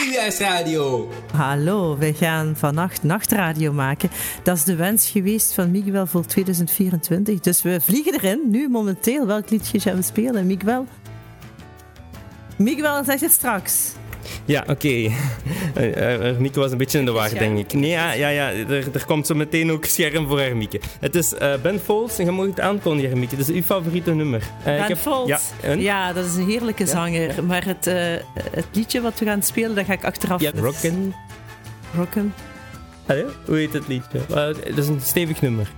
Nieuwjaarsradio. Hallo, we gaan vannacht nachtradio maken. Dat is de wens geweest van Miguel voor 2024. Dus we vliegen erin. Nu momenteel. Welk liedje gaan we spelen, Miguel? Miguel, zeg het straks. Ja, oké. Okay. Mieke was een beetje in de war, denk ik. Nee, ja, ja, ja er, er, komt zo meteen ook scherm voor Hermieke. Het is uh, Ben Folds en je mag het aankondigen, Hermieke. Dat is uw favoriete nummer. Uh, ben heb, Folds? Ja, ja, dat is een heerlijke zanger. Ja. Maar het, het liedje wat we gaan spelen, dat ga ik achteraf... Ja, Rocken. Rocken. Allee, hoe heet het liedje? dat is een stevig nummer.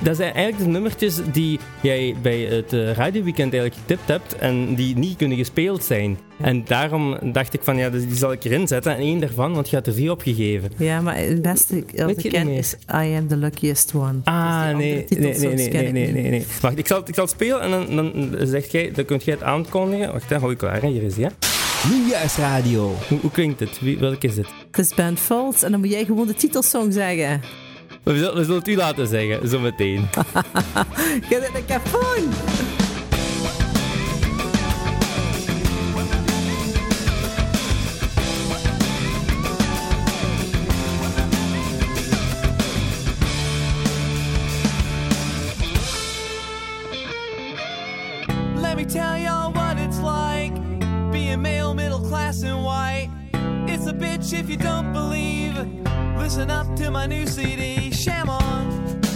Dat zijn eigenlijk de nummertjes die jij bij het radioweekend eigenlijk getipt hebt en die niet kunnen gespeeld zijn. En daarom dacht ik van ja, die zal ik erin zetten. En één daarvan, want je had er vier opgegeven. Ja, maar het beste wat ik ken is I am the luckiest one. Ah, dus nee, nee, nee, nee, nee, nee, nee, Wacht, ik zal, ik zal spelen en dan, dan zeg jij, dan kunt jij het aankondigen. Wacht, dan hou ik klaar. Hier is hij, ja. Nieuwjaarsradio. Hoe, hoe klinkt het? Wie, welke is het? Het is Ben Folds en dan moet jij gewoon de titelsong zeggen. We zullen, we zullen het u laten zeggen, zometeen. Get in de kapoen! Let me tell y'all what it's like being male, middle class, and white. It's a bitch if you don't believe. Listen up to my new CD, Sham On.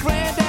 grand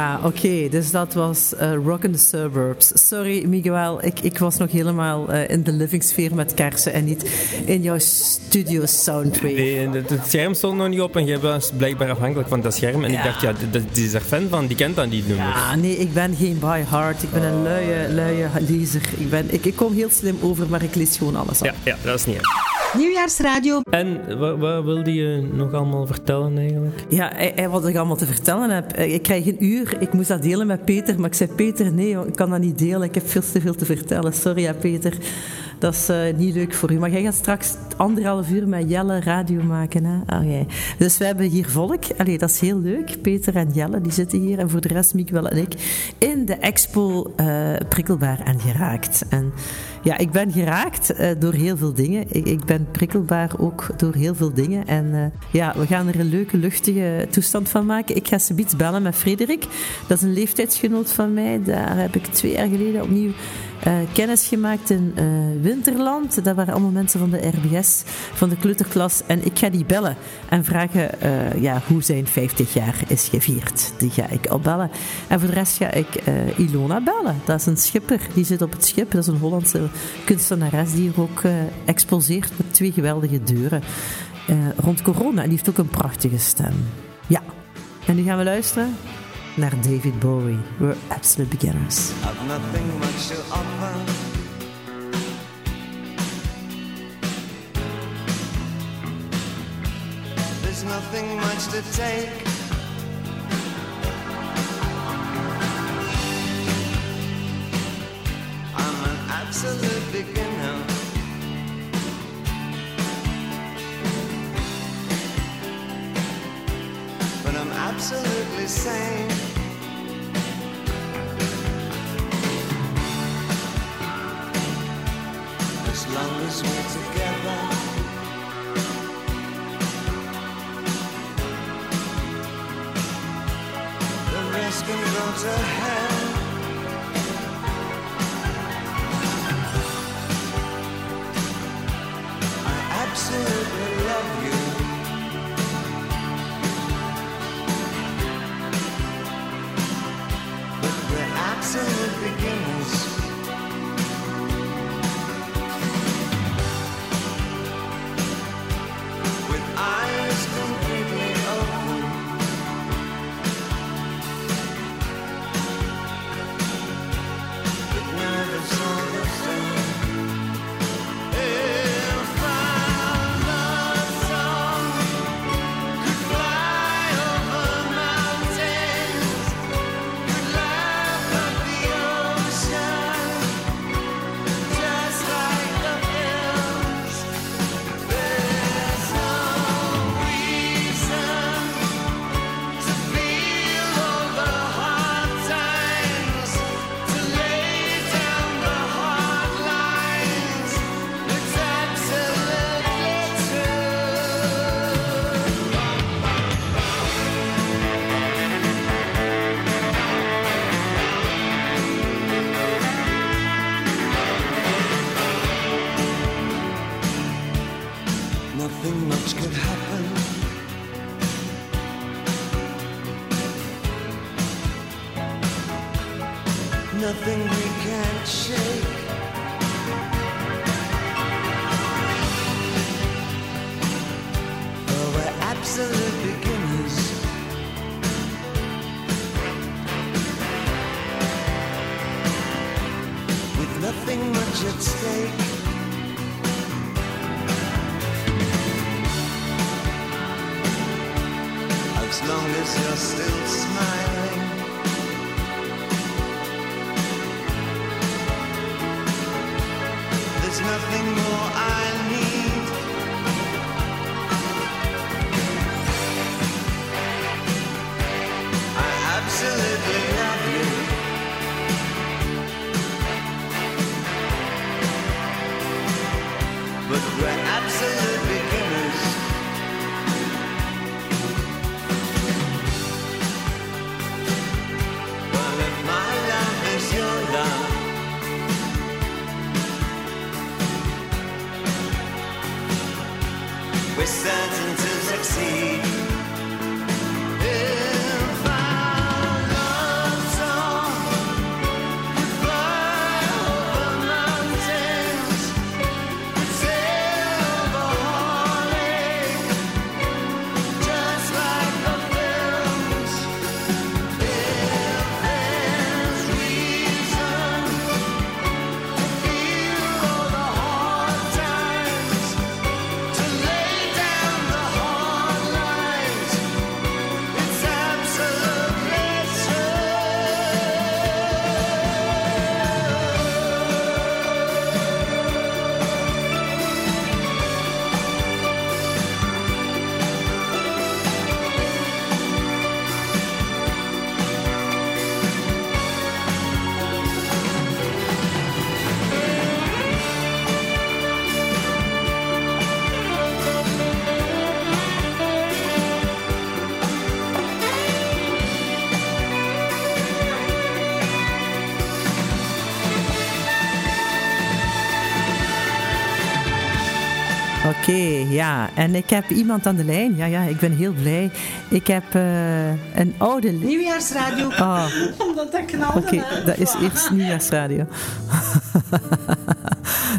Ja, oké. Dus dat was uh, Rock in the Suburbs. Sorry, Miguel. Ik, ik was nog helemaal uh, in de livingsfeer met kersen en niet in jouw studio soundtrack. Nee, het, het, scherm stond nog niet op en jij was blijkbaar afhankelijk van dat scherm. En ja. ik dacht, ja, die is er fan van, die kent dan die nummer. Ja, nee, ik ben geen by heart. Ik ben een luie, luie lezer. Ik, ben, ik, ik kom heel slim over, maar ik lees gewoon alles op. Ja, ja dat is niet. Nieuwjaarsradio. En wat, wat wilde je nog allemaal vertellen eigenlijk? Ja, wat ik allemaal te vertellen heb. Ik krijg een uur. Ik moest dat delen met Peter. Maar ik zei, Peter, nee, ik kan dat niet delen. Ik heb veel te veel te vertellen. Sorry, ja, Peter. Dat is uh, niet leuk voor u. Maar jij gaat straks anderhalf uur met Jelle radio maken. Hè? Oh, ja. Dus we hebben hier volk. Allee, dat is heel leuk. Peter en Jelle die zitten hier. En voor de rest, Mieke en ik. In de expo uh, Prikkelbaar en Geraakt. En ja, ik ben geraakt uh, door heel veel dingen. Ik, ik, ben prikkelbaar ook door heel veel dingen. En uh, ja, we gaan er een leuke, luchtige toestand van maken. Ik ga subiet bellen met Frederik. Dat is een leeftijdsgenoot van mij. Daar heb ik twee jaar geleden opnieuw uh, kennis gemaakt in uh, Winterland. Dat waren allemaal mensen van de RBS, van de kleuterklas. En ik ga die bellen en vragen uh, ja, hoe zijn 50 jaar is gevierd. Die ga ik opbellen. En voor de rest ga ik Ilona bellen. Dat is een schipper, die zit op het schip. Dat is een Hollandse kunstenares die er ook exposeert met twee geweldige deuren rond corona. En die heeft ook een prachtige stem. Ja. En nu gaan we luisteren naar David Bowie. We're absolute beginners. I've nothing much to offer. There's nothing much to take. I'm an absolute beginner. Absolutely sane. as long as we're together. The rest can go to hell. Much at stake. as long as you're still smiling. Oké, ja. En ik heb iemand aan de lijn. Ja, ja, ik ben heel blij. Ik heb eh, een oude... Nieuwjaarsradio. Oh, Omdat dat knalde. oké. Dat is eerst nieuwjaarsradio.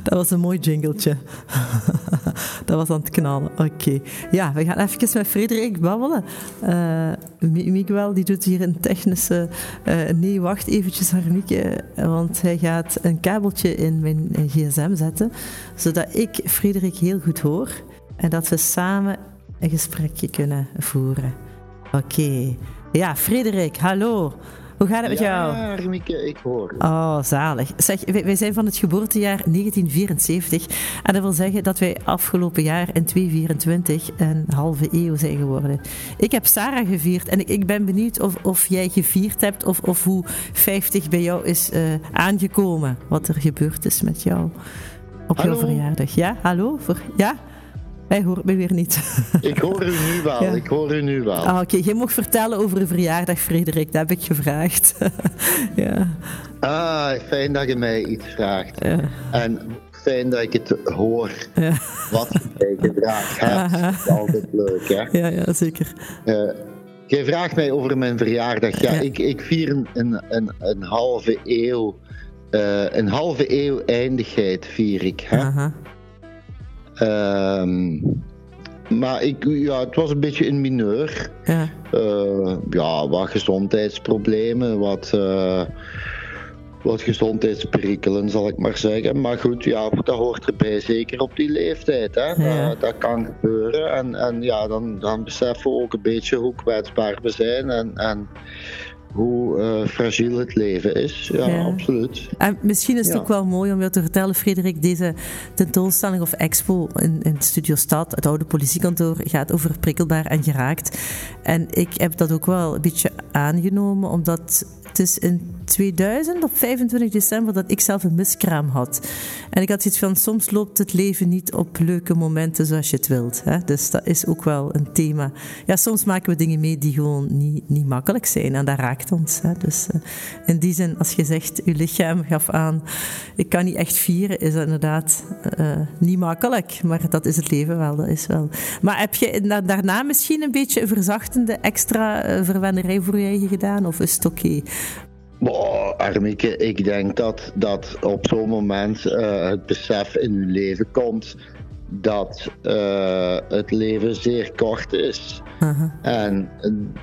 dat was een mooi jingletje. Dat was aan het knallen. Oké. Ja, we gaan even met Frederik babbelen. Mi- Miguel die doet hier een technische... eh, nee, wacht eventjes, Harmieke. Want hij gaat een kabeltje in mijn eh, gsm zetten. Zodat ik Frederik heel goed hoor. En dat we samen een gesprekje kunnen voeren. Oké. Ja, Frederik, hallo. Hoe gaat het met jou? Ja, Remieke, ik hoor. Oh, zalig. Zeg, wij, wij zijn van het geboortejaar 1974. En dat wil zeggen dat wij afgelopen jaar in 2024 een halve eeuw zijn geworden. Ik heb Sarah gevierd en ik, ik ben benieuwd of, of jij gevierd hebt of, of hoe 50 bij jou is eh, aangekomen. Wat er gebeurd is met jou op jouw verjaardag. Ja, hallo? Voor, ja? Hij hoort me weer niet. Ik hoor u nu wel, Ja. ik hoor u nu wel. Ah, Oké, jij mag vertellen over een verjaardag, Frederik. Dat heb ik gevraagd. ja. Ah, fijn dat je mij iets vraagt. Ja. En fijn dat ik het hoor, Ja. wat je mij gevraagd hebt. Dat is altijd leuk, hè. Ja, ja, zeker. Eh, jij vraagt mij over mijn verjaardag. Ja, Ja. Ik, ik vier een, een, een, een halve eeuw... eh, een halve eeuw eindigheid vier ik, hè. Aha. Maar ik, ja, het was een beetje in mineur. Ja. Eh, ja, wat gezondheidsproblemen, wat, eh, wat gezondheidsperikelen, zal ik maar zeggen. Maar goed, ja, dat hoort erbij, zeker op die leeftijd. Hè? Ja. Dat, dat kan gebeuren. En, en ja, dan, dan beseffen we ook een beetje hoe kwetsbaar we zijn en, en hoe eh, fragiel het leven is. Ja, Ja. absoluut. En misschien is het Ja. ook wel mooi om jou te vertellen, Frederik, deze tentoonstelling of expo in, in Studio Stad, het oude politiekantoor, gaat over prikkelbaar en geraakt. En ik heb dat ook wel een beetje aangenomen, omdat het is in 2000, op 25 december, dat ik zelf een miskraam had. En ik had iets van, soms loopt het leven niet op leuke momenten zoals je het wilt. Hè? Dus dat is ook wel een thema. Ja, soms maken we dingen mee die gewoon niet, niet makkelijk zijn en dat raakt ons. Hè? Dus eh, in die zin, als je zegt, je lichaam gaf aan, ik kan niet echt vieren, is dat inderdaad eh, niet makkelijk. Maar dat is het leven wel, dat is wel. Maar heb je da- daarna misschien een beetje een verzachtende extra eh, verwennerij voor je gedaan? Of is het oké? Boah, Armieke, ik denk dat, dat op zo'n moment eh, het besef in uw leven komt dat eh, het leven zeer kort is. Aha. En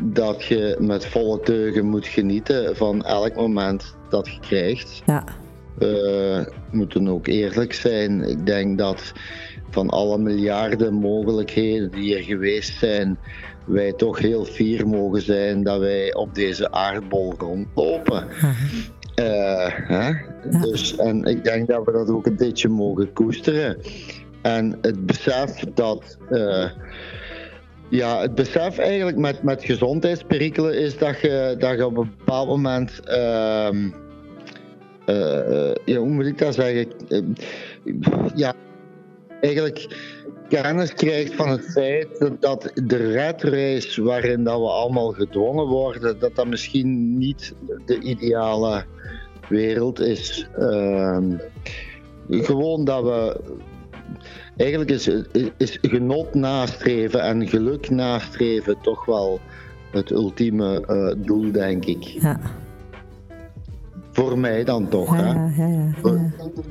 dat je met volle teugen moet genieten van elk moment dat je krijgt. Ja, We moeten ook eerlijk zijn. Ik denk dat van alle miljarden mogelijkheden die er geweest zijn, wij toch heel fier mogen zijn dat wij op deze aardbol rondlopen. Eh, hè? Dus, en ik denk dat we dat ook een beetje mogen koesteren. En het besef dat. eh, ja, het besef eigenlijk met, met gezondheidsperikelen is dat je, dat je op een bepaald moment. ehm, eh, ja, hoe moet ik dat zeggen? Eh, ja, eigenlijk kennis krijgt van het feit dat, de redrace waarin dat we allemaal gedwongen worden, dat dat misschien niet de ideale wereld is. Ehm, gewoon dat we. Eigenlijk is, is genot nastreven en geluk nastreven toch wel het ultieme eh, doel, denk ik. ja, Voor mij dan toch. ja, Hè? ja, ja, ja. Voor,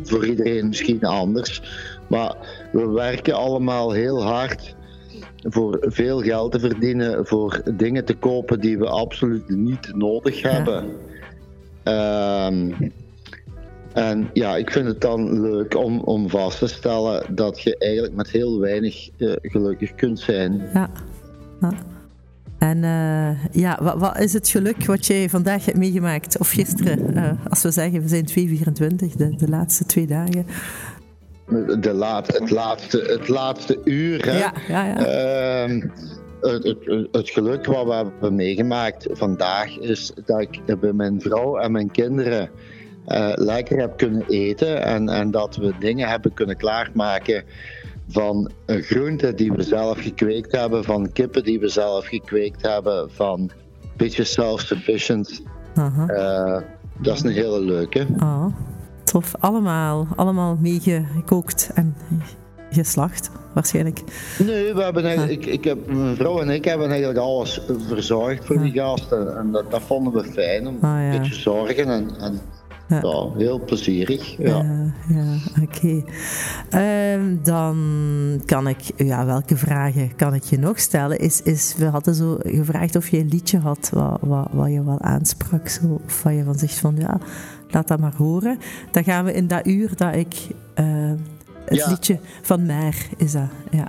voor iedereen misschien anders. Maar we werken allemaal heel hard voor veel geld te verdienen, voor dingen te kopen die we absoluut niet nodig hebben. Ehm, en ja, ik vind het dan leuk om, om vast te stellen dat je eigenlijk met heel weinig eh, gelukkig kunt zijn. Ja. ja. En eh, ja, wat, wat is het geluk wat jij vandaag hebt meegemaakt? Of gisteren, eh, als we zeggen, we zijn 224, de, de laatste twee dagen. De laat, het, laatste, het laatste uur. Hè? Ja, ja, ja. Ehm, het, het, het geluk wat we hebben meegemaakt vandaag is dat ik bij mijn vrouw en mijn kinderen eh, lekker heb kunnen eten en, en dat we dingen hebben kunnen klaarmaken van groenten die we zelf gekweekt hebben, van kippen die we zelf gekweekt hebben, van een beetje self-sufficient. Eh, dat is een hele leuke. Oh, tof. Allemaal, allemaal meegekookt en geslacht, waarschijnlijk. Nee, we hebben eigenlijk, ik, ik heb, mijn vrouw en ik hebben eigenlijk alles verzorgd voor die gasten. En dat, dat vonden we fijn, om Ah, ja. een beetje zorgen en, en Ja. ja, heel plezierig. Ja. Ja, ja oké. Ehm, dan kan ik, ja, welke vragen kan ik je nog stellen? Is, is, we hadden zo gevraagd of je een liedje had wat, wat, wat je wel aansprak, zo, of wat je van zegt van ja, laat dat maar horen. Dan gaan we in dat uur dat ik eh, het Ja. liedje van Meer is dat, ja.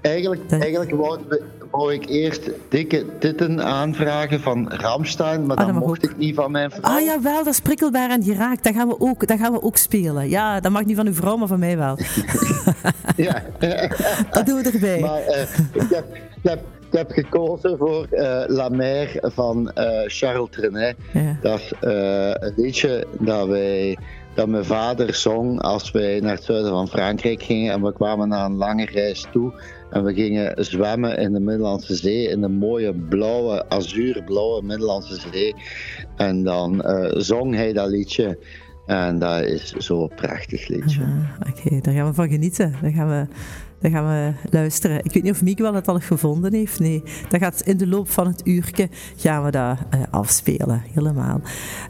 Eigenlijk, Dat- eigenlijk wou, wou ik eerst dikke titten aanvragen van Ramstein, maar Ah, dat dat mag mocht ook. ik niet van mijn vrouw. Ah jawel, dat is prikkelbaar en geraakt. Dat gaan we ook, dat gaan we ook spelen. Ja, dat mag niet van uw vrouw, maar van mij wel. Ja. Dat doen we erbij. Maar eh, ik, heb, ik, heb, ik heb gekozen voor eh, La Mer van eh, Charles Trenet. Ja. Dat is een liedje dat, wij, dat mijn vader zong als wij naar het zuiden van Frankrijk gingen. En we kwamen na een lange reis toe. En we gingen zwemmen in de Middellandse Zee, in de mooie blauwe, azuurblauwe Middellandse Zee. En dan eh, zong hij dat liedje. En dat is zo'n prachtig liedje. Oké, daar gaan we van genieten. Daar gaan we, daar gaan we luisteren. Ik weet niet of Miguel het al gevonden heeft. Nee, dat gaat in de loop van het uurtje gaan we dat eh, afspelen. Helemaal.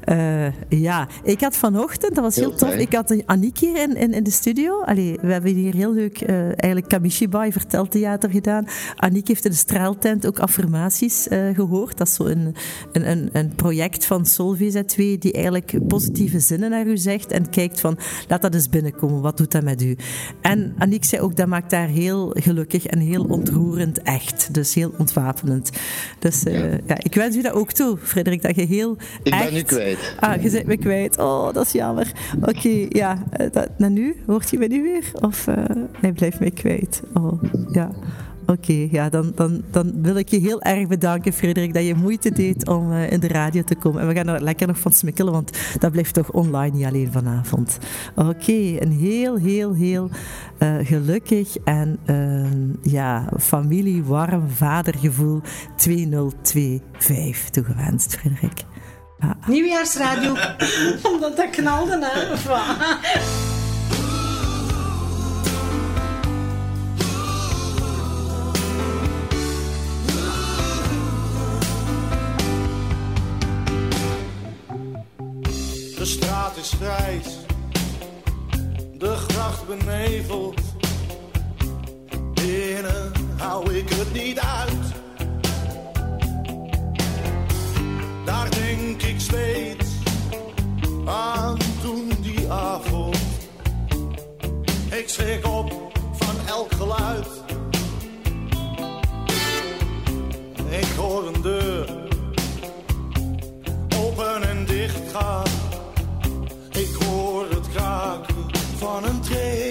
Eh, ja, ik had vanochtend, dat was heel, Heel tof, fijn. ik had Aniek hier in, in, in de studio. Allee, we hebben hier heel leuk eh, eigenlijk Kamishibai verteltheater gedaan. Aniek heeft in de straaltent ook affirmaties eh, gehoord. Dat is zo een, een, een, een project van SolVZ2 die eigenlijk positieve zinnen naar u zegt en kijkt van, laat dat eens binnenkomen, wat doet dat met u? En Aniek zei ook, dat maakt heel gelukkig en heel ontroerend echt. Dus heel ontwapenend. Dus eh, ja. ik wens u dat ook toe, Frederik, dat je heel Ik ben echt... nu kwijt. Ah, je bent me kwijt. Oh, dat is jammer. Oké, ja. eh, dat, nu? Hoort je me nu weer? Of eh, hij blijft mij kwijt? Oh, ja. Oké, ja, dan, dan, dan wil ik je heel erg bedanken, Frederik, dat je moeite deed om eh, in de radio te komen. En we gaan er lekker nog van smikkelen, want dat blijft toch online, niet alleen vanavond. Oké, een heel, heel, heel eh, gelukkig en eh, ja, familie, warm vadergevoel 2025 toegewenst, Frederik. Nieuwjaarsradio. Omdat dat knalde, hè? Straat is grijs, de gracht beneveld. Binnen hou ik het niet uit. Daar denk ik steeds aan toen die avond. Ik schrik op van elk geluid. Ik hoor een deur open en dicht gaan. Van een tree.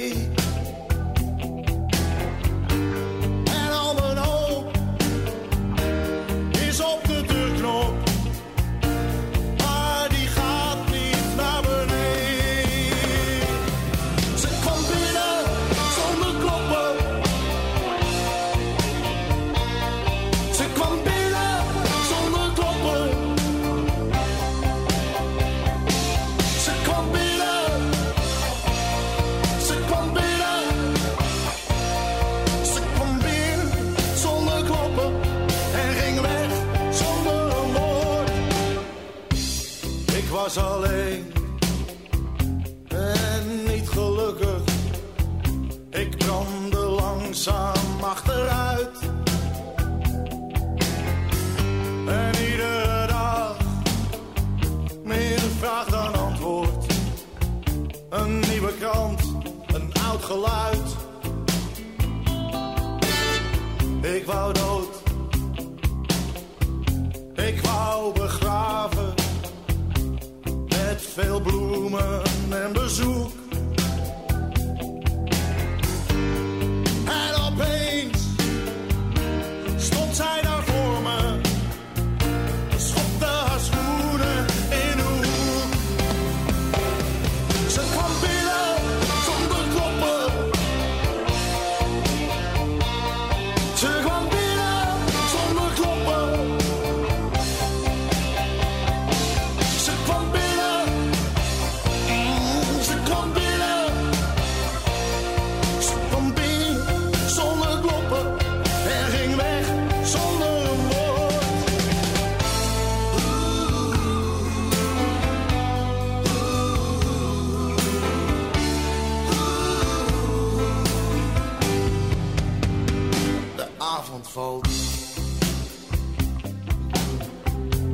Was alleen. En niet gelukkig. Ik brandde langzaam achteruit. En iedere dag meer vraag dan antwoord. Een nieuwe krant, een oud geluid. Ik wou dood. Veel bloemen en bezoek.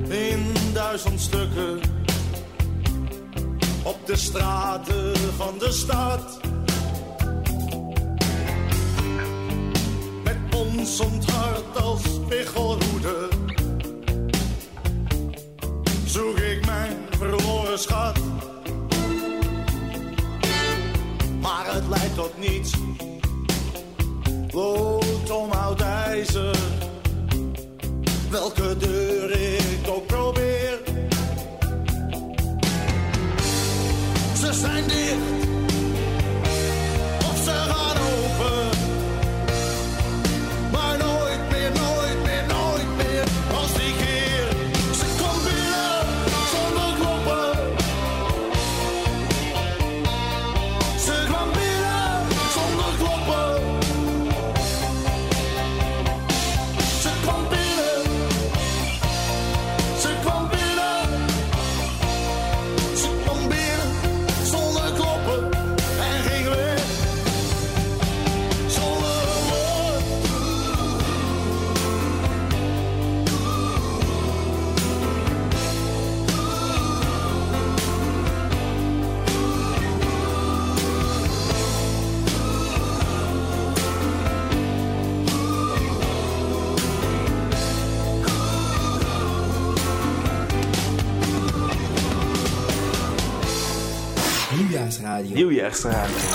In duizend stukken op de straten van de stad. Met ons hart als spiegelhoede zoek ik mijn verloren schat. Maar het leidt tot niets. Lood om oud ijzer. Welke deur ik ook probeer. Ze zijn dicht. Nieuwjaarsradio.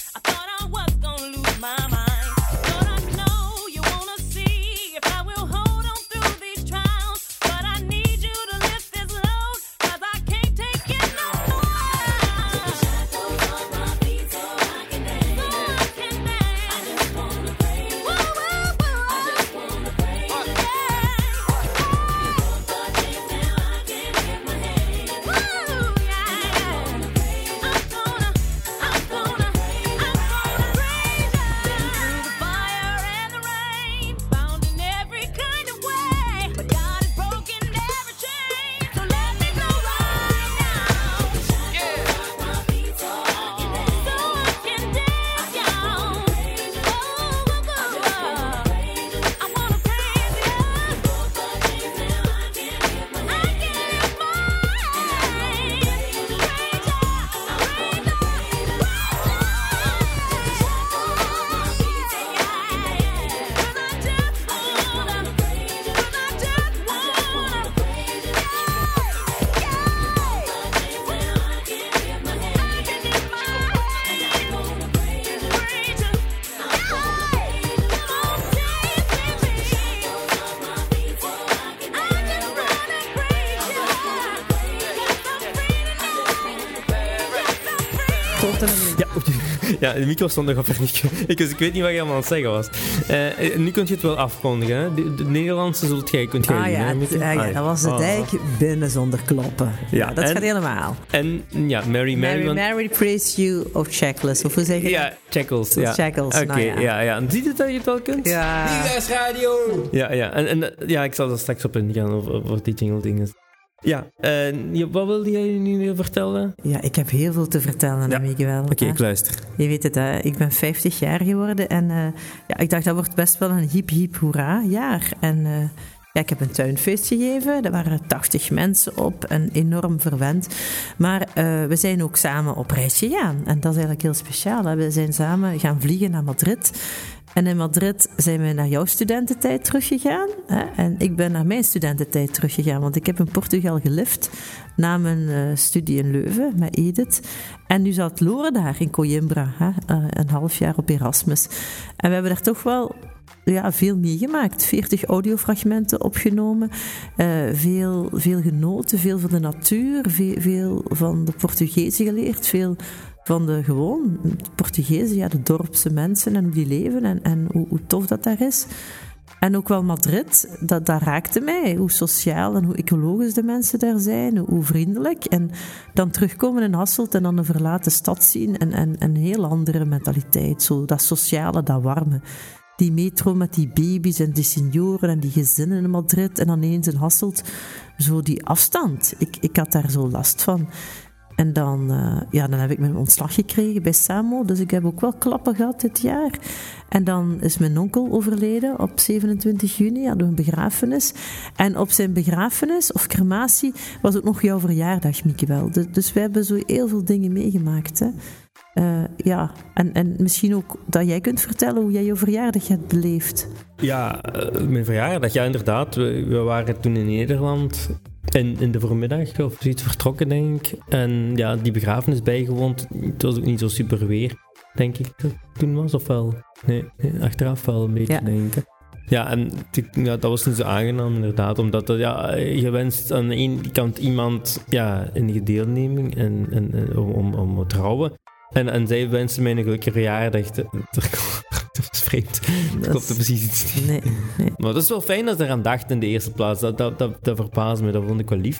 Ja, de micro stond nog op. Ik, dus ik weet niet wat je allemaal aan het zeggen was. Eh, nu kunt je het wel afkondigen. Hè? De, de Nederlandse zult jij, kunt jij Ah doen, ja, hè, het- Mieke? ah ja, Ah, ja. dat was de Ah, dijk binnen zonder kloppen. Ja, Ja, dat en- gaat helemaal. En ja, Mary Mary. Mary, want- Mary, praise you of checklist. Of hoe zeg je dat? Ja, Checkles. Ja. Checkles, Oké, nou ja. ja. ja, En Ziet het dat je het wel kunt? Ja. Nieuwjaarsradio. Ja, ja. En, en eh, ja, ik zal er straks op ingaan over, over die jingle dingen. Ja, en je- wat wilde jij nu vertellen? Ja, ik heb heel veel te vertellen, Ja. Miguel. Oké, ik luister. Je weet het, hè? ik ben 50 jaar geworden en eh, ja, ik dacht dat wordt best wel een hiep hiep hoera jaar. En eh, Ja, ik heb een tuinfeest gegeven. Daar waren 80 mensen op en enorm verwend. Maar eh, we zijn ook samen op reis gegaan. En dat is eigenlijk heel speciaal. We zijn samen gaan vliegen naar Madrid. En in Madrid zijn we naar jouw studententijd teruggegaan. En ik ben naar mijn studententijd teruggegaan. Want ik heb in Portugal gelift na mijn eh, studie in Leuven met Edith. En nu zat Lore daar in Coimbra, hè? eh, een half jaar op Erasmus. En we hebben daar toch wel ja, veel meegemaakt. 40 audiofragmenten opgenomen, eh, veel, veel genoten, veel van de natuur, veel, van de Portugezen geleerd, veel van de gewoon Portugezen, ja, de dorpse mensen en hoe die leven en, en hoe, hoe tof dat daar is. En ook wel Madrid, dat, dat raakte mij. Hoe sociaal en hoe ecologisch de mensen daar zijn, hoe, vriendelijk. En dan terugkomen in Hasselt en dan een verlaten stad zien en, en, en een heel andere mentaliteit. Zo dat sociale, dat warme. Die metro met die baby's en die senioren en die gezinnen in Madrid en dan eens in Hasselt. Zo die afstand. Ik, ik had daar zo last van. En dan, eh, ja, dan heb ik mijn ontslag gekregen bij Samo. Dus ik heb ook wel klappen gehad dit jaar. En dan is mijn onkel overleden op 27 juni. Hadden we een begrafenis. En op zijn begrafenis of crematie was ook nog jouw verjaardag, Mieke Dus, dus we hebben zo heel veel dingen meegemaakt. Hè. Eh, ja, en, en misschien ook dat jij kunt vertellen hoe jij je verjaardag hebt beleefd. Ja, eh, mijn verjaardag, ja inderdaad. We, we waren toen in Nederland in, in de voormiddag of zoiets vertrokken, denk ik. En ja, die begrafenis bijgewoond. Het was ook niet zo super weer, denk ik, dat toen was. Of wel? Nee, nee, achteraf wel een beetje, Ja. denk ik. Ja, en die- ja, dat was niet zo aangenaam inderdaad, omdat dat, ja, je wenst aan de ene kant iemand ja, in je deelneming en, en, om, om te trouwen. En, en zij wensen mij een gelukkige verjaardag. Dat, is vreemd. Dat klopt er precies iets niet. Nee, nee. Maar dat is wel fijn dat ze eraan dachten in de eerste plaats. Dat, dat, dat, dat verbaasde me, dat vond ik wel lief.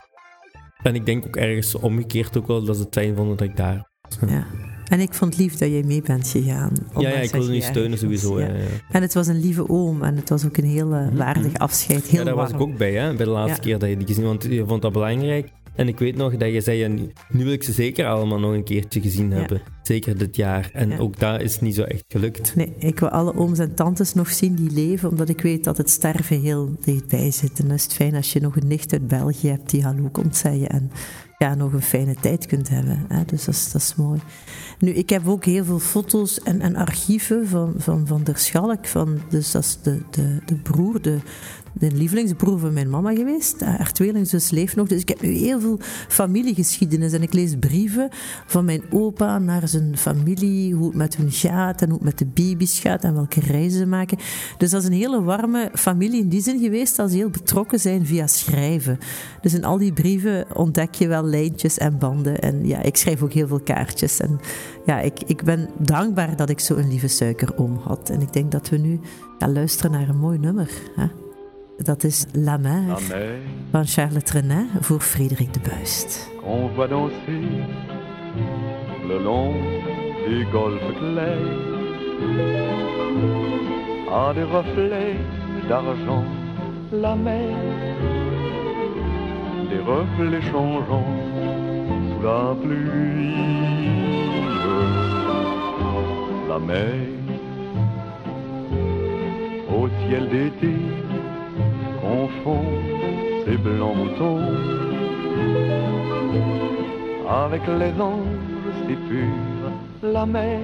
En ik denk ook ergens omgekeerd ook wel dat ze het fijn vonden dat ik daar was. Ja. En ik vond het lief dat jij mee bent gegaan. Ja, ja, ik wilde je steunen sowieso. Ja. Ja. Ja, ja. En het was een lieve oom en het was ook een heel eh, waardig afscheid. Heel Ja, daar was ik ook bij, hè, bij de laatste keer dat je die gezien want je vond dat belangrijk. En ik weet nog dat je zei, nu, wil ik ze zeker allemaal nog een keertje gezien hebben. Zeker dit jaar. En Ja. ook dat is niet zo echt gelukt. Nee, ik wil alle ooms en tantes nog zien die leven, omdat ik weet dat het sterven heel dichtbij zit. En dan is het fijn als je nog een nicht uit België hebt die hallo komt zeggen en ja, nog een fijne tijd kunt hebben. Hè? Dus dat is, dat is mooi. Nu, ik heb ook heel veel foto's en, en archieven van, van, van der Schalk. Van, dus dat is de, de, de broer, de, de lievelingsbroer van mijn mama geweest. Haar tweelingzus leeft nog. Dus ik heb nu heel veel familiegeschiedenis. En ik lees brieven van mijn opa naar zijn familie. Hoe het met hun gaat en hoe het met de baby's gaat en welke reizen ze maken. Dus dat is een hele warme familie in die zin geweest dat ze heel betrokken zijn via schrijven. Dus in al die brieven ontdek je wel lijntjes en banden. En ja, ik schrijf ook heel veel kaartjes. En ja, ik, ik ben dankbaar dat ik zo'n lieve suikeroom had. En ik denk dat we nu ja, luisteren naar een mooi nummer. Hè? Dat is La Mer. La mer. Van Charlotte Renin voor Frederik de Buist. qu'on voit danser le long des golfes clairs à des reflets d'argent la mer. Des reflets changeants sous la pluie. La mer. Au ciel d'été confond ses blancs moutons avec les anges si purs, la mer,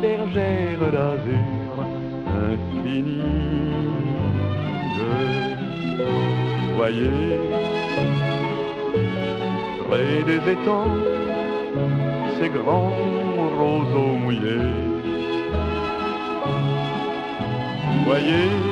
bergère d'azur infinie. Voyez, près des étangs, ces grands roseaux mouillés. Voyez,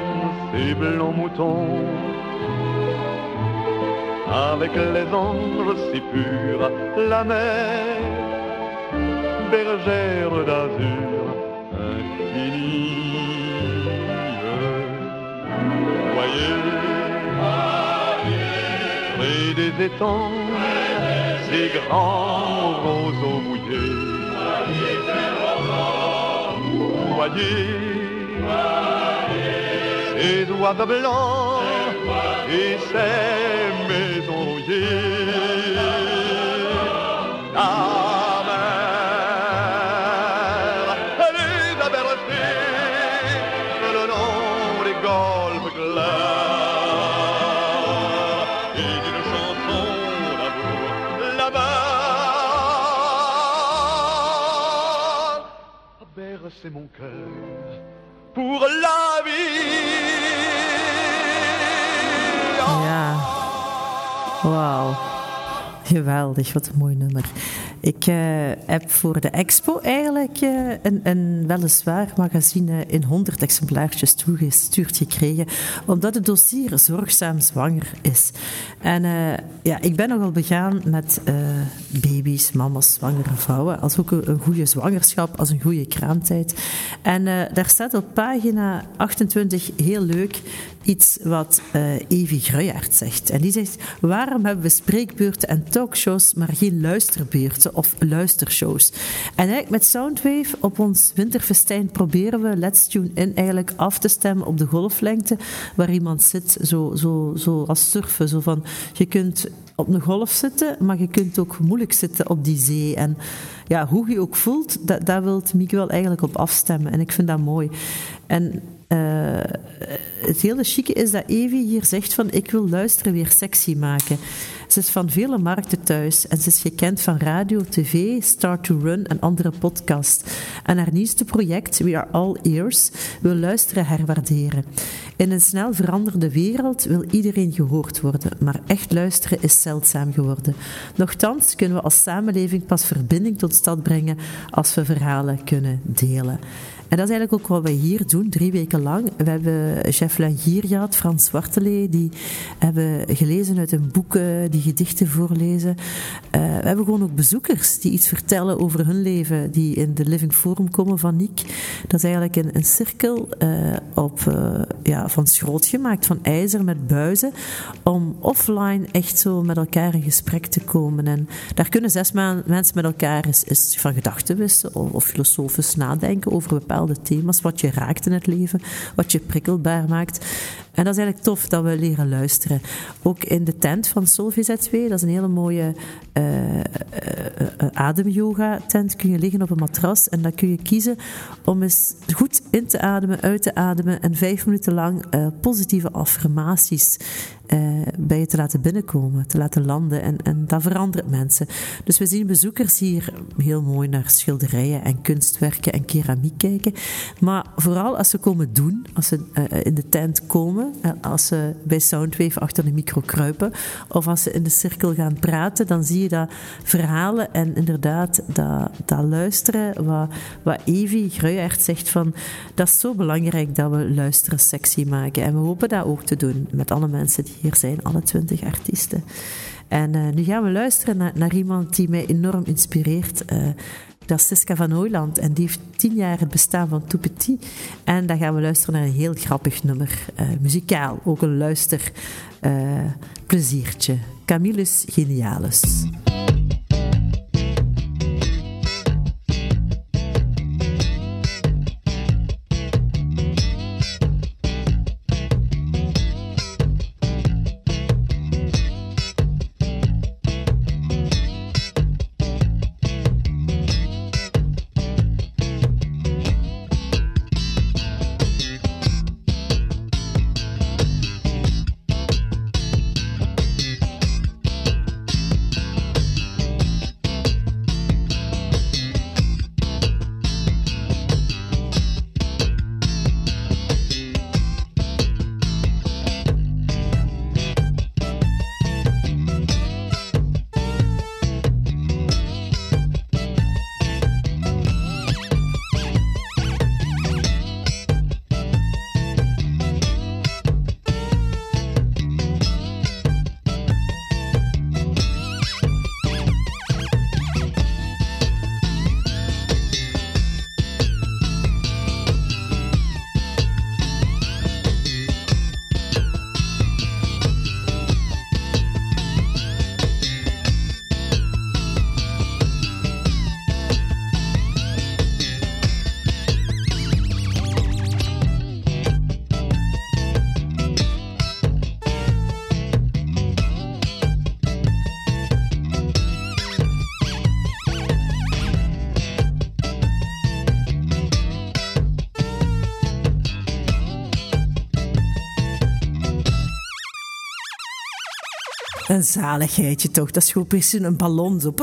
ses blancs moutons avec les anges si purs, la mer, bergère d'azur infinie. Voyez, près des étangs, ces grands roseaux mouillés. Voyez, ces oiseaux blancs et ces maisons rouillées. La mer, elle les a bercées le long des golfes clairs et d'une chanson d'amour là-bas a bercé mon cœur pour la vie. Ja. Wauw. Geweldig, wat een mooi nummer. Ik eh, heb voor de expo eigenlijk eh, een, een weliswaar magazine in 100 exemplaartjes toegestuurd gekregen, omdat het dossier zorgzaam zwanger is. En eh, ja, ik ben nogal begaan met baby's, mama's, zwangere vrouwen, als ook een, goede zwangerschap, als een goede kraamtijd. En daar staat op pagina 28 heel leuk iets wat Evie Gruijaert zegt. En die zegt, waarom hebben we spreekbeurten en talkshows, maar geen luisterbeurten of luistershows? En eigenlijk met Soundwave op ons winterfestijn proberen we Let's Tune In eigenlijk af te stemmen op de golflengte waar iemand zit, zo, zo, zo als surfen. Zo van, je kunt op een golf zitten, maar je kunt ook moeilijk zitten op die zee. En ja, hoe je ook voelt, dat, daar wil Miguel eigenlijk op afstemmen. En ik vind dat mooi. En eh, het hele chique is dat Evie hier zegt van ik wil luisteren weer sexy maken. Ze is van vele markten thuis en ze is gekend van radio, tv, Start to Run en andere podcasts. En haar nieuwste project, We Are All Ears, wil luisteren herwaarderen. In een snel veranderde wereld wil iedereen gehoord worden, maar echt luisteren is zeldzaam geworden. Nochtans kunnen we als samenleving pas verbinding tot stand brengen als we verhalen kunnen delen. En dat is eigenlijk ook wat wij hier doen, drie weken lang. We hebben chef Langier gehad, Frans Zwartelee, die hebben gelezen uit hun boeken, die gedichten voorlezen. Eh, we hebben gewoon ook bezoekers die iets vertellen over hun leven, die in de Living Forum komen van Niek. Dat is eigenlijk een, een cirkel eh, op, eh, ja, van schroot gemaakt, van ijzer met buizen, om offline echt zo met elkaar in gesprek te komen. En daar kunnen zes mensen met elkaar eens, eens van gedachten wisselen of, of filosofisch nadenken over bepaalde thema's, wat je raakt in het leven, wat je prikkelbaar maakt. En dat is eigenlijk tof dat we leren luisteren. Ook in de tent van Solvi Z2, dat is een hele mooie eh, eh, ademyoga tent, kun je liggen op een matras en dan kun je kiezen om eens goed in te ademen, uit te ademen en vijf minuten lang positieve affirmaties bij je te laten binnenkomen, te laten landen. En, en dat verandert mensen. Dus we zien bezoekers hier heel mooi naar schilderijen en kunstwerken en keramiek kijken. Maar vooral als ze komen doen, als ze in de tent komen, eh, als ze bij Soundwave achter de micro kruipen, of als ze in de cirkel gaan praten, dan zie je dat verhalen en inderdaad dat, dat luisteren, wat, wat Evie Gruijaert zegt van, dat is zo belangrijk dat we luisteren sexy maken. En we hopen dat ook te doen met alle mensen die hier zijn, alle twintig artiesten. En eh, nu gaan we luisteren naar, naar iemand die mij enorm inspireert. eh, dat is Siska van Ooiland. En die heeft tien jaar het bestaan van Tout Petit. En dan gaan we luisteren naar een heel grappig nummer. eh, muzikaal, ook een luister eh, pleziertje. Camillus Genialis. Een zaligheidje toch. Dat is gewoon precies een ballon. Zo.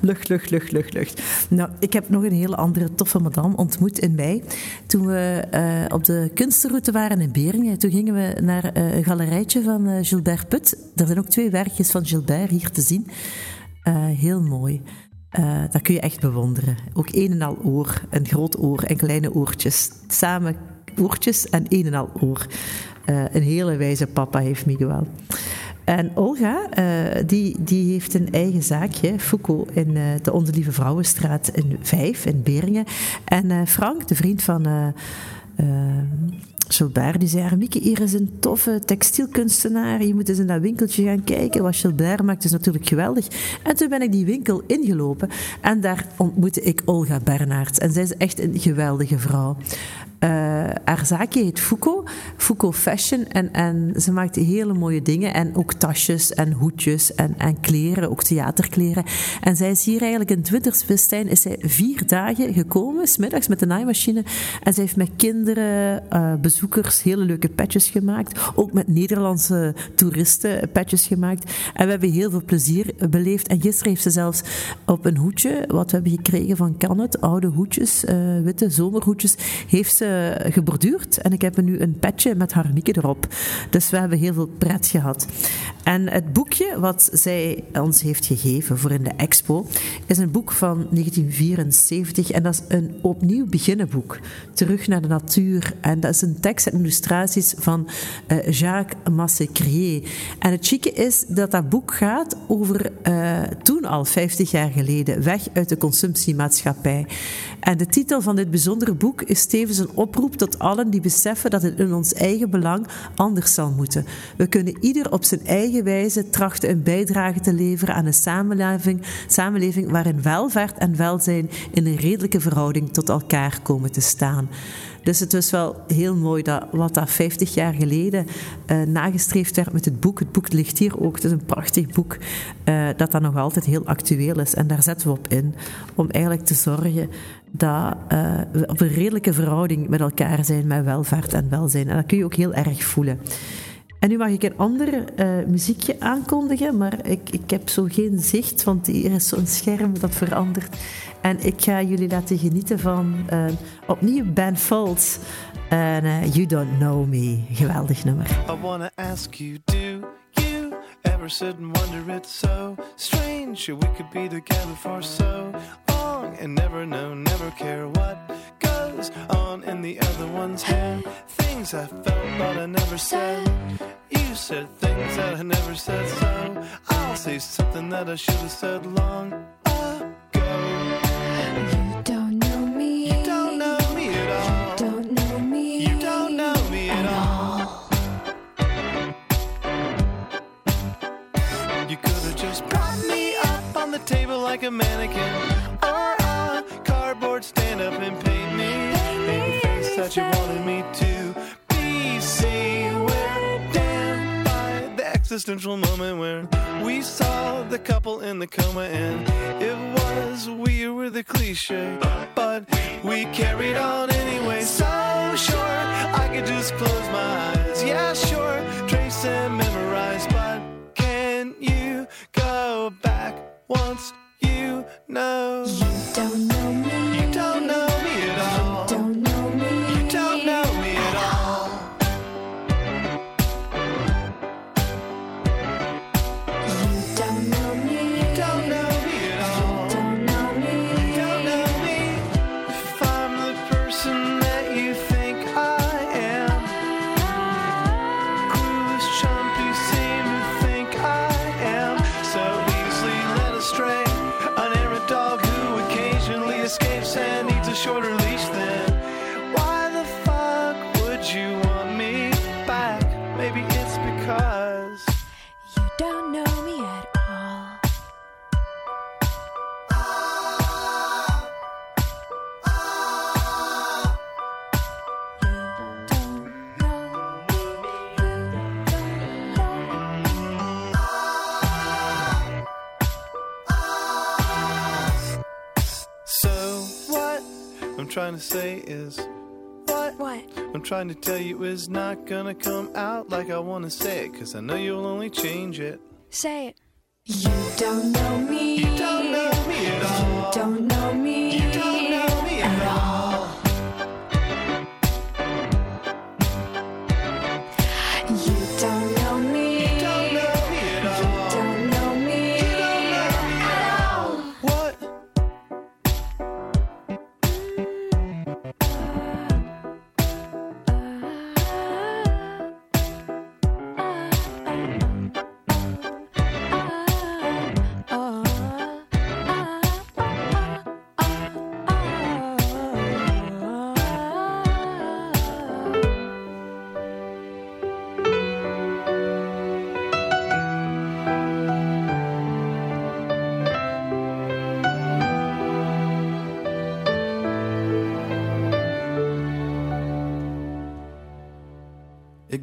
Lucht, lucht, lucht, lucht, lucht. Nou, ik heb nog een hele andere toffe madame ontmoet in mei. Toen we eh, op de kunstenroute waren in Beringen. Toen gingen we naar eh, een galerijtje van eh, Gilbert Put. Er zijn ook twee werkjes van Gilbert hier te zien. Heel mooi. Eh, dat kun je echt bewonderen. Ook een en al oor. Een groot oor en kleine oortjes. Samen oortjes en een en al oor. Een hele wijze papa heeft Miguel. En Olga, eh, die, die heeft een eigen zaakje, Foucault, in eh, de Onze Lieve Vrouwenstraat in 5 in Beringen. En eh, Frank, de vriend van Gilbert, die zei: Mieke, hier is een toffe textielkunstenaar. Je moet eens in dat winkeltje gaan kijken. Wat Gilbert maakt is natuurlijk geweldig. En toen ben ik die winkel ingelopen en daar ontmoette ik Olga Bernards. En zij is echt een geweldige vrouw. Eh, haar zaakje heet Foucault, Foucault Fashion. En, en ze maakt hele mooie dingen. En ook tasjes en hoedjes en, en kleren, ook theaterkleren. En zij is hier eigenlijk in het wintersfestijn is zij vier dagen gekomen, smiddags met de naaimachine. En zij heeft met kinderen, eh, bezoekers, hele leuke petjes gemaakt. Ook met Nederlandse toeristen petjes gemaakt. En we hebben heel veel plezier beleefd. En gisteren heeft ze zelfs op een hoedje, wat we hebben gekregen van Canet, oude hoedjes, eh, witte zomerhoedjes, heeft ze geborduurd. En ik heb nu een petje met haar erop. Dus we hebben heel veel pret gehad. En het boekje wat zij ons heeft gegeven voor in de expo, is een boek van 1974. En dat is een opnieuw beginnen boek. Terug naar de natuur. En dat is een tekst en illustraties van eh, Jacques Massécrier. En het chique is dat dat boek gaat over eh, toen al, 50 jaar geleden, weg uit de consumptiemaatschappij. En de titel van dit bijzondere boek is tevens een oproep tot allen die beseffen dat het in ons eigen belang anders zal moeten. We kunnen ieder op zijn eigen wijze trachten een bijdrage te leveren aan een samenleving, samenleving waarin welvaart en welzijn in een redelijke verhouding tot elkaar komen te staan. Dus het was wel heel mooi dat wat dat 50 jaar geleden eh, nagestreefd werd met het boek. Het boek ligt hier ook, het is een prachtig boek, eh, dat dat nog altijd heel actueel is. En daar zetten we op in om eigenlijk te zorgen dat eh, we op een redelijke verhouding met elkaar zijn met welvaart en welzijn. En dat kun je ook heel erg voelen. En nu mag ik een ander eh, muziekje aankondigen, maar ik, ik heb zo geen zicht, want hier is zo'n scherm dat verandert. En ik ga jullie laten genieten van eh, opnieuw Ben Folds en eh, You Don't Know Me. Geweldig nummer. I wanna ask you, do ever sit and wonder it's so strange that we could be together for so long and never know, never care what goes on in the other one's head? Things I felt but I never said. You said things that I never said, so I'll say something that I should have said long ago. The table like a mannequin or a cardboard stand up and paint me in the face that you wanted me to be. See, we're damned by the existential moment where we saw the couple in the coma and it was we were the cliche, but we carried on anyway. So sure, I could just close my eyes. Yeah, sure, trace and back once you know? Trying to say is, what What? I'm trying to tell you is not gonna come out like I wanna say it, cause I know you'll only change it. Say it. You don't know me. You don't know me at all. You don't know me. You don't know me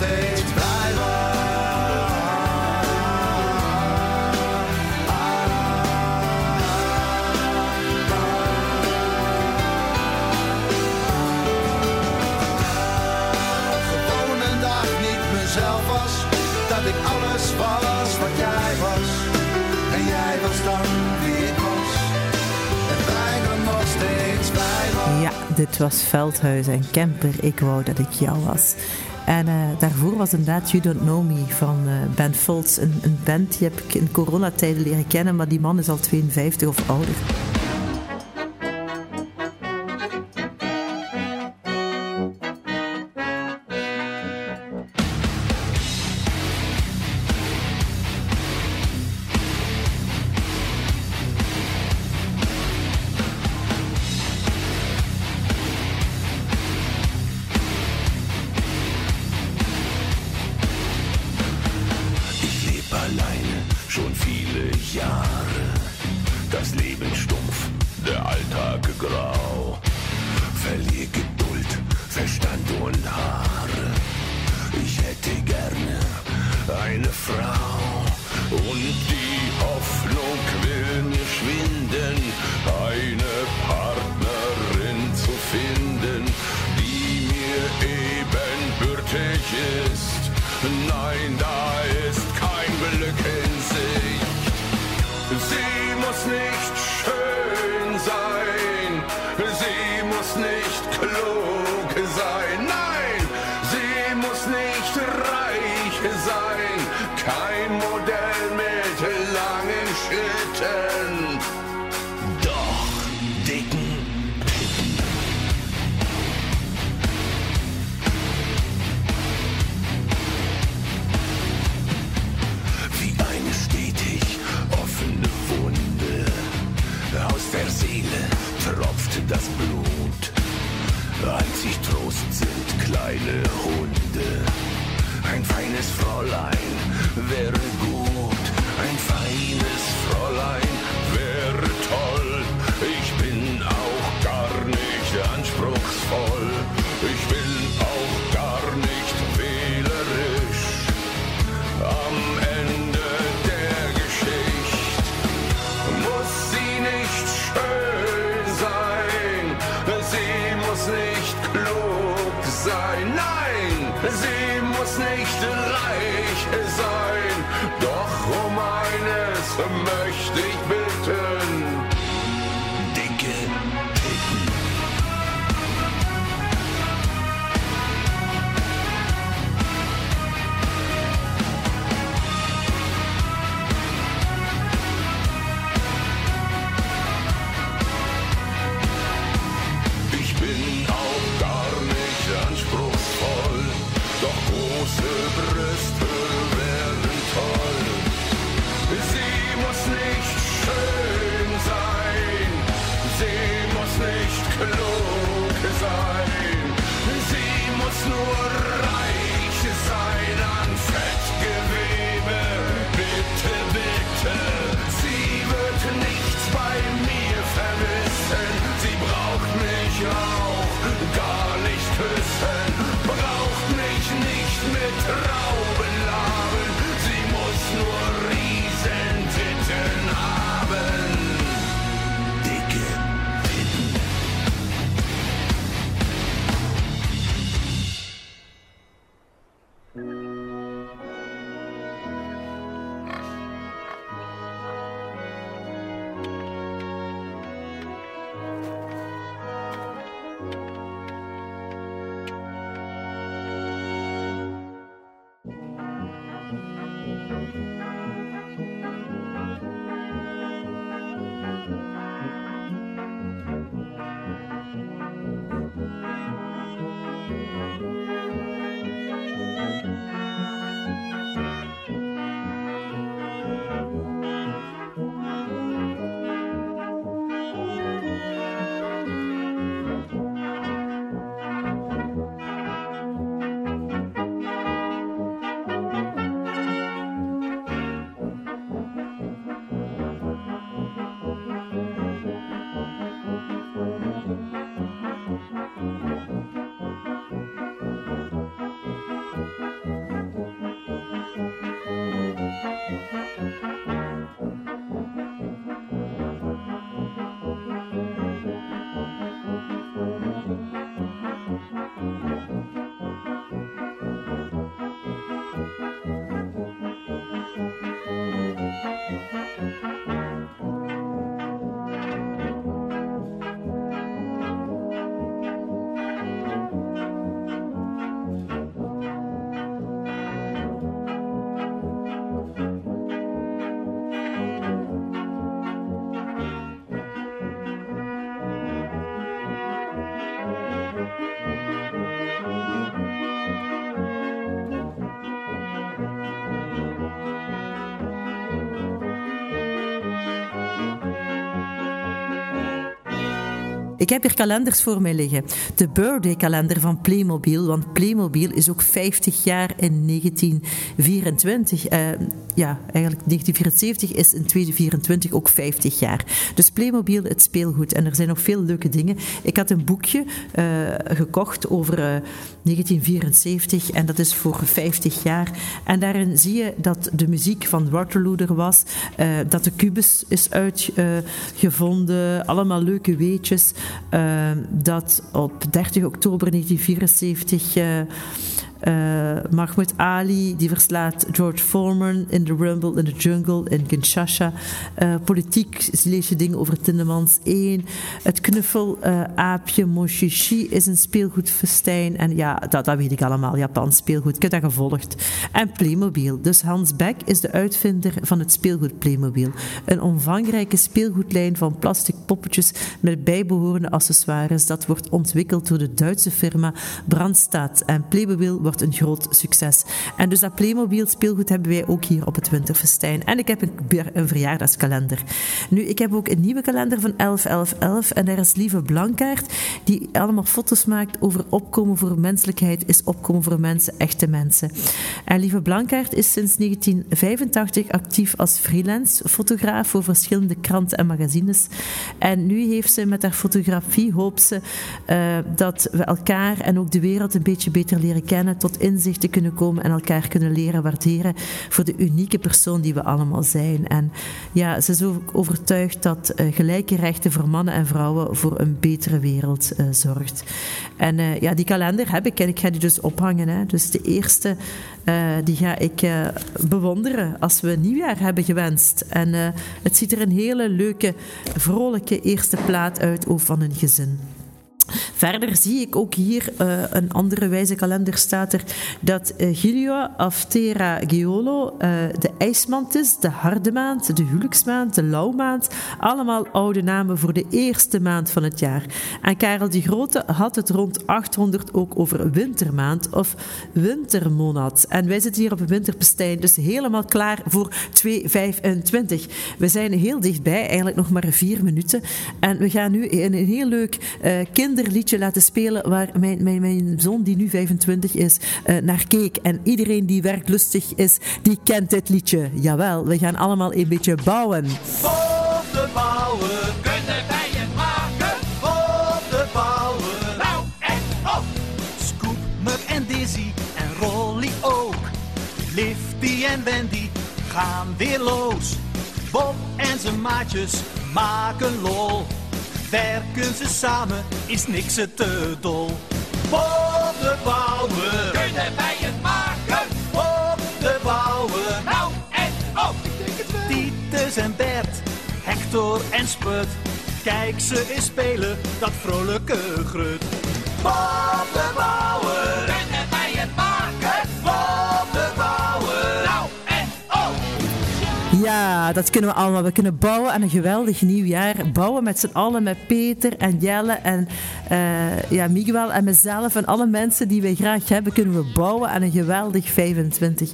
Steeds blij Gewoon een dag niet mezelf was. Dat ik alles was wat jij was. En jij was dan wie ik was. En wij dan nog steeds was. Ja, dit was Veldhuis en Kemper. Ik wou dat ik jou was. En eh, daarvoor was inderdaad You Don't Know Me van eh, Ben Folds. Een, een band die heb ik in coronatijden leren kennen, maar die man is al 52 of ouder. feines Fräulein wäre gut. Ein feines Fräulein wäre toll. Ich mit Rauch. Ik heb hier kalenders voor mij liggen. De birthday kalender van Playmobil, want Playmobil is ook 50 jaar in 1924. Eh, ja, eigenlijk 1974 is in 2024 ook 50 jaar. Dus Playmobil, het speelgoed. En er zijn nog veel leuke dingen. Ik had een boekje eh, gekocht over eh, 1974 en dat is voor 50 jaar. En daarin zie je dat de muziek van Waterloo er was, eh, dat de kubus is uitgevonden, allemaal leuke weetjes. Eh, dat op 30 oktober 1974 eh, eh, Mahmoud Ali die verslaat George Foreman in The Rumble in the Jungle in Kinshasa. Eh, politiek lees je dingen over Tindemans 1. Het knuffelaapje Moshishi is een speelgoedfestijn. En ja, dat, dat weet ik allemaal. Japans speelgoed. Ik heb dat gevolgd. En Playmobil. Dus Hans Beck is de uitvinder van het speelgoed Playmobil. Een omvangrijke speelgoedlijn van plastic poppetjes met bijbehorende accessoires. Dat wordt ontwikkeld door de Duitse firma Brandstaat. En Playmobil een groot succes. En dus dat Playmobil speelgoed hebben wij ook hier op het Winterfestijn. En ik heb een, een verjaardagskalender. Nu, ik heb ook een nieuwe kalender van 11-11-11 en daar is Lieve Blankaert die allemaal foto's maakt over opkomen voor menselijkheid is opkomen voor mensen, echte mensen. En Lieve Blankaert is sinds 1985 actief als freelance fotograaf voor verschillende kranten en magazines. En nu heeft ze met haar fotografie, hoopt ze, eh, dat we elkaar en ook de wereld een beetje beter leren kennen, tot inzichten kunnen komen en elkaar kunnen leren waarderen voor de unieke persoon die we allemaal zijn. En ja, ze is ook overtuigd dat eh, gelijke rechten voor mannen en vrouwen voor een betere wereld eh, zorgt. En eh, ja, die kalender heb ik en ik ga die dus ophangen. Hè. Dus de eerste, die ga ik bewonderen als we nieuwjaar hebben gewenst. En het ziet er een hele leuke, vrolijke eerste plaat uit ook van een gezin. Verder zie ik ook hier uh, een andere wijze kalender staat er dat uh, Giulio Aftera Giolo uh, de ijsmaand is, de harde maand, de huwelijksmaand, de lauwmaand. Allemaal oude namen voor de eerste maand van het jaar. En Karel de Grote had het rond 800 ook over wintermaand of wintermonad. En wij zitten hier op winterpestijn, dus helemaal klaar voor 225. We zijn heel dichtbij, eigenlijk nog maar vier minuten. En we gaan nu een, een heel leuk kinderliedje laten spelen waar mijn, mijn, mijn zoon, die nu 25 is, uh, naar keek. En iedereen die werklustig is, die kent dit liedje. Jawel, we gaan allemaal een beetje bouwen. Op de bouwen kunnen wij het maken. Op de bouwen. Nou en op. Scoop, Muk en Dizzy en Rolly ook. Lifty en Wendy gaan weer los. Bob en zijn maatjes maken lol. Werken ze samen, is niks te dol. Op de bouwen kunnen wij het maken. Op de bouwen. Nou en op. Titus en Bert, Hector en Sput. Kijk ze eens spelen, dat vrolijke grut. Op de bouwen Ja, dat kunnen we allemaal. We kunnen bouwen aan een geweldig nieuw jaar. Bouwen met z'n allen, met Peter en Jelle en uh, ja, Miguel en mezelf en alle mensen die wij graag hebben, kunnen we bouwen aan een geweldig 25.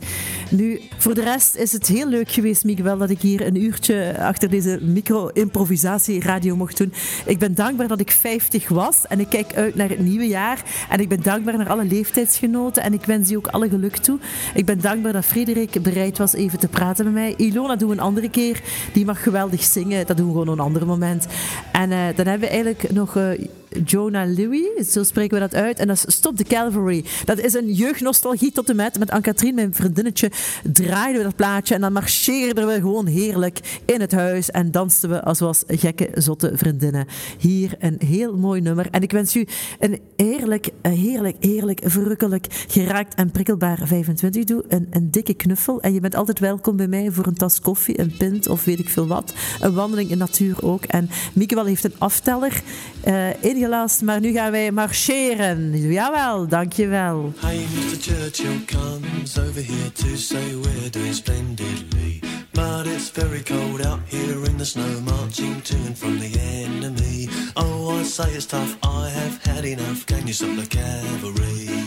Nu, voor de rest is het heel leuk geweest, Miguel, dat ik hier een uurtje achter deze micro-improvisatie radio mocht doen. Ik ben dankbaar dat ik 50 was en ik kijk uit naar het nieuwe jaar. En ik ben dankbaar naar alle leeftijdsgenoten en ik wens die ook alle geluk toe. Ik ben dankbaar dat Frederik bereid was even te praten met mij. Ilona doen we een andere keer. Die mag geweldig zingen. Dat doen we gewoon een ander moment. En uh, dan hebben we eigenlijk nog... Jonah Louis, zo spreken we dat uit. En dat is Stop the Calvary. Dat is een jeugdnostalgie tot en met. Met Anne-Katrien, mijn vriendinnetje, draaiden we dat plaatje. En dan marcheerden we gewoon heerlijk in het huis. En dansten we als was gekke, zotte vriendinnen. Hier een heel mooi nummer. En ik wens u een heerlijk, heerlijk, heerlijk, verrukkelijk, geraakt en prikkelbaar 25 doe. Een, een dikke knuffel. En je bent altijd welkom bij mij voor een tas koffie, een pint of weet ik veel wat. Een wandeling in natuur ook. En Mieke heeft een afteller uh, ingelast, maar nu gaan wij marcheren. Jawel, dankjewel. Hey, Mr. Churchill comes over here to say we're doing splendidly. But it's very cold out here in the snow, marching to and from the enemy. Oh, I say it's tough, I have had enough. Can you stop the cavalry?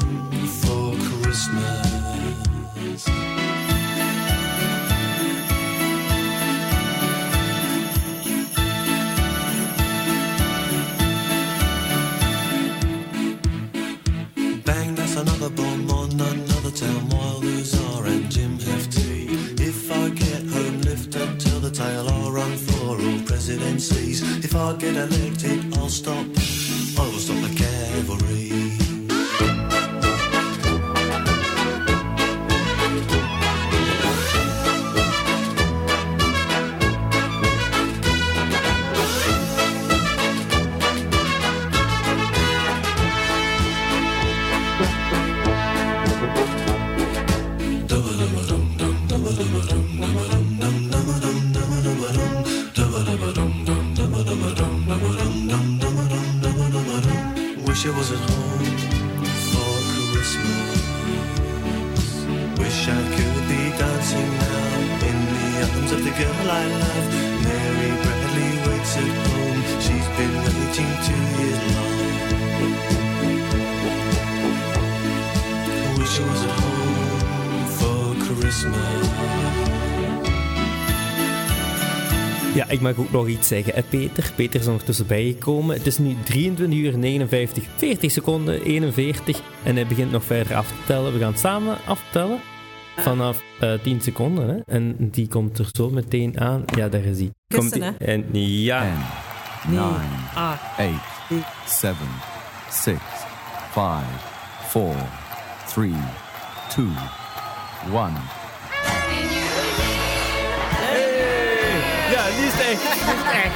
Christmas. ik mag ook nog iets zeggen. Eh, Peter, Peter is er nog gekomen. Het is nu 23 uur 59, 40 seconden, 41. En hij begint nog verder af te tellen. We gaan samen aftellen vanaf eh, uh, 10 seconden. En die komt er zo meteen aan. Ja, daar is hij. Komt hij? En ja. 10, 9, 8, 7, 6, 5, 4, 3, 2, 1. Liste. Liste.